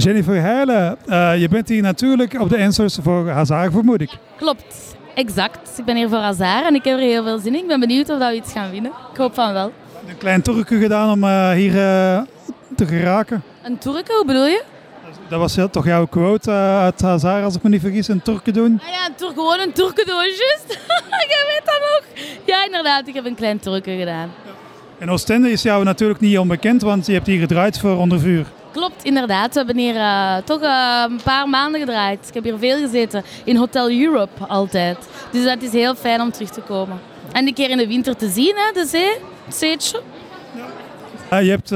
Jennifer Heijlen, uh, je bent hier natuurlijk op de Ensors voor Hazard, vermoed ik. Klopt, exact. Ik ben hier voor Hazard en ik heb er heel veel zin in. Ik ben benieuwd of we iets gaan winnen. Ik hoop van wel. Een klein toerke gedaan om uh, hier uh, te geraken. Een toerke, hoe bedoel je? Dat was toch jouw quote uit Hazard, als ik me niet vergis, een toerke doen? Ah ja, een toer, gewoon een toerke doen, juist. je weet dat nog. Ja, inderdaad, ik heb een klein toerke gedaan. En Oostende is jou natuurlijk niet onbekend, want je hebt hier gedraaid voor Onder Vuur. Klopt, inderdaad. We hebben hier uh, toch uh, een paar maanden gedraaid. Ik heb hier veel gezeten. In Hotel Europe altijd. Dus dat is heel fijn om terug te komen. En een keer in de winter te zien, hè, de zee. Het zeetje. Ja. Uh, je hebt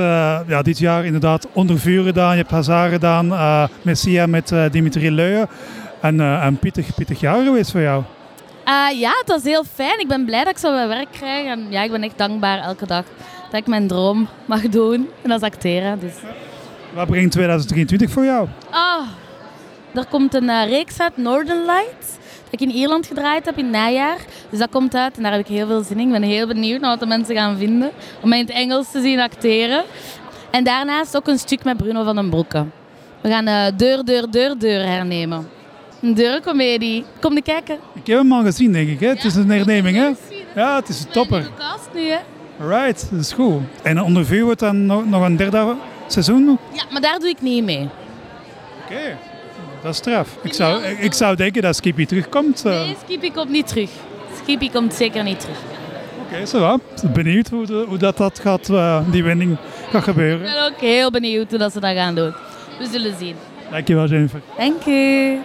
ja, dit jaar inderdaad Onder Vuur gedaan. Je hebt Hazard gedaan. Messia met Dimitri Leuyen. En een pittig, pittig jaar geweest voor jou. ja, het was heel fijn. Ik ben blij dat ik zo wat werk krijg. En ja, ik ben echt dankbaar elke dag dat ik mijn droom mag doen. En dat is acteren. Dus. Wat brengt 2023 voor jou? Ah, er komt een uh, reeks uit, Northern Lights. Dat ik in Ierland gedraaid heb in het najaar. Dus dat komt uit en daar heb ik heel veel zin in. Ik ben heel benieuwd naar wat de mensen gaan vinden. Om mij in het Engels te zien acteren. En daarnaast ook een stuk met Bruno van den Broeke. We gaan uh, Deur, Deur, Deur, Deur hernemen. Een deurencomedie. Kom je kijken. Ik heb hem al gezien, denk ik. Hè? Het is een herneming, hè? Ja, het is een topper. cast nu, hè? Right, dat is goed. En onder vuur wordt dan nog, nog een derde seizoen? Ja, maar daar doe ik niet mee. Oké, dat is straf. Ik zou, ik zou denken dat Skippy terugkomt. Eh. Nee, Skippy komt niet terug. Skippy komt zeker niet terug. Oké, okay, zo Benieuwd hoe, de, hoe dat, dat gaat, uh, die wending gaat gebeuren. Ik ben ook heel benieuwd hoe dat ze dat gaan doen. We zullen zien. Dankjewel Jennifer. Dank je.